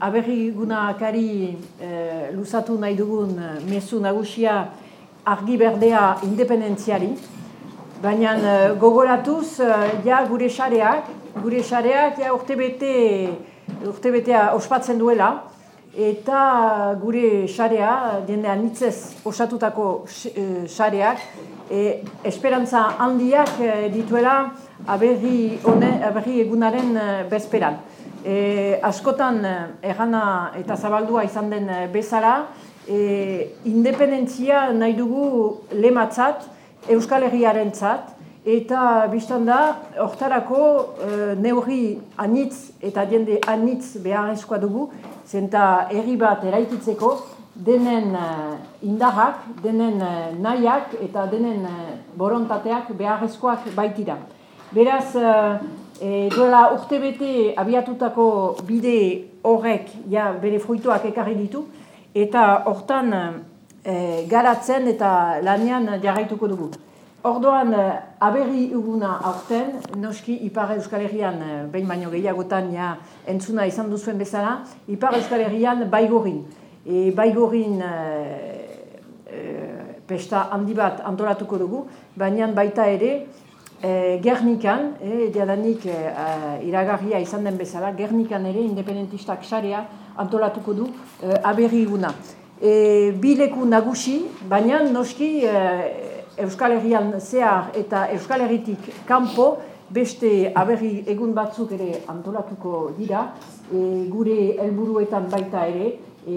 aberri gunakari e, luzatu nahi dugun mezu nagusia argi berdea independentziari, baina gogoratuz ja gure xareak, gure xareak ja urte bete, urte betea ospatzen duela, eta gure xarea, jende anitzez osatutako xareak, e, esperantza handiak e, dituela aberri, one, aberri egunaren e, bezperan. E, askotan errana eta zabaldua izan den bezala, e, independentzia nahi dugu lematzat, Euskal Herriaren tzat, eta biztan da, hortarako e, neurri anitz eta jende anitz beharrezkoa dugu, zenta herri bat eraikitzeko denen indarrak, denen nahiak eta denen borontateak beharrezkoak baitira. Beraz, e, duela urte bete abiatutako bide horrek ja, bere fruituak ekarri ditu, eta hortan garatzen eta lanean jarraituko dugu. Ordoan, uh, aberri uguna aurten, noski Ipar Euskal Herrian, behin baino gehiagotan ja, entzuna izan duzuen bezala, Ipar Euskal Herrian baigorin. E, baigorin uh, pesta handi bat antolatuko dugu, baina baita ere, uh, Gernikan, eh, diadanik uh, iragarria izan den bezala, Gernikan ere independentistak xarea antolatuko du uh, aberri uguna. E, bileku nagusi, baina noski Euskal Herrian zehar eta Euskal Herritik kanpo beste aberri egun batzuk ere antolatuko dira, e, gure helburuetan baita ere, e,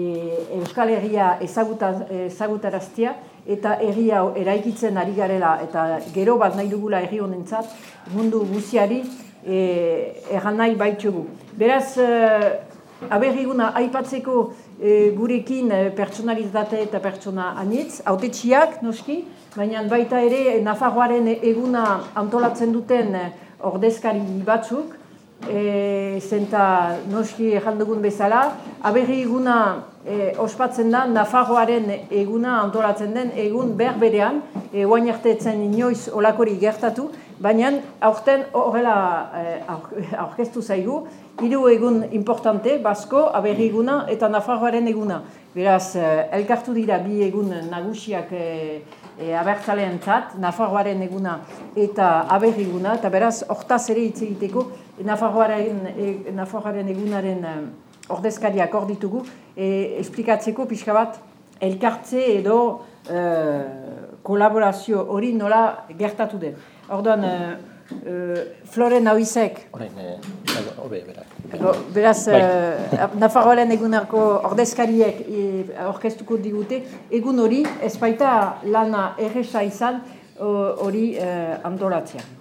Euskal Herria ezagutaraztia eta herri hau eraikitzen ari garela eta gero bat nahi dugula herri honentzat mundu guziari e, erran nahi baitugu. Beraz, e, aberriguna aipatzeko e, gurekin e, personalitate eta pertsona anitz, autetxiak noski, baina baita ere Nafarroaren eguna antolatzen duten e, ordezkari batzuk, e, zenta noski errandugun bezala, aberri eguna e, ospatzen da Nafarroaren eguna antolatzen den egun berberean, e, oain etzen inoiz olakori gertatu, baina aurten horrela e, aurkeztu zaigu, hiru egun importante, Basko, Aberriguna eta Nafarroaren eguna. Beraz, eh, elkartu dira bi egun nagusiak e, e, abertzaleen zat, Nafarroaren eguna eta Aberriguna, eta beraz, hortaz ere hitz egiteko, Nafarroaren, e, Nafarroaren egunaren e, ordezkariak hor ditugu, e, esplikatzeko pixka bat, elkartze edo e, kolaborazio hori nola gertatu den. Orduan, Uh, Floren Hauizek. Horain, eh, hobe, Beraz, bai. uh, Nafarroaren egunarko ordezkariek orkestuko digute, egun hori, ez baita lana erresa izan hori uh, antolatzea.